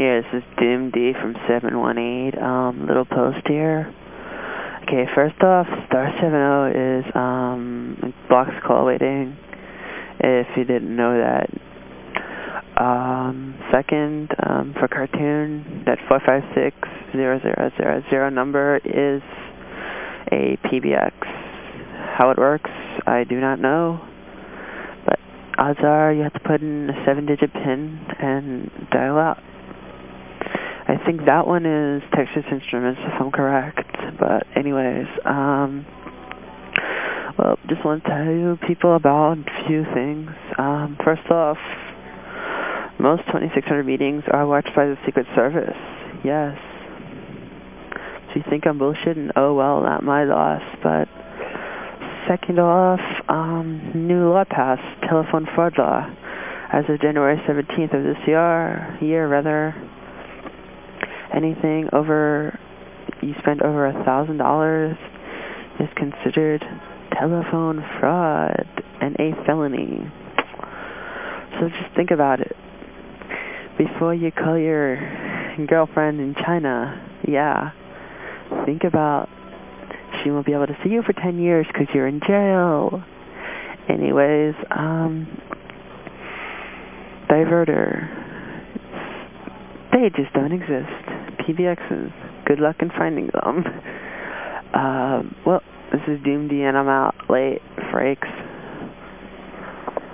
Yeah, this is Doom D from 718, um, little post here. Okay, first off, star 70 is, um, box call waiting, if you didn't know that. Um, second, um, for cartoon, that 4560000 number is a PBX. How it works, I do not know, but odds are you have to put in a 7-digit PIN and dial out. I think that one is Texas Instruments, if I'm correct. But anyways, um, well, just want to tell you people about a few things. Um, first off, most 2600 meetings are watched by the Secret Service. Yes. So you think I'm bullshitting? Oh, well, not my loss. But second off, um, new law passed, telephone fraud law, as of January 17th of this year, year rather anything over, you spend over a thousand dollars is considered telephone fraud and a felony. So just think about it. Before you call your girlfriend in China, yeah, think about she won't be able to see you for 10 years because you're in jail. Anyways, um, diverter. They just don't exist. PBXs. Good luck in finding them. Uh, well, this is Doom D and I'm out late. Frakes.